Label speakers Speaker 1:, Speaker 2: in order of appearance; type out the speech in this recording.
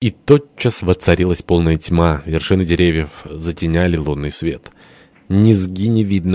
Speaker 1: И тотчас воцарилась полная тьма, вершины деревьев затеняли лунный свет. Низги не видно.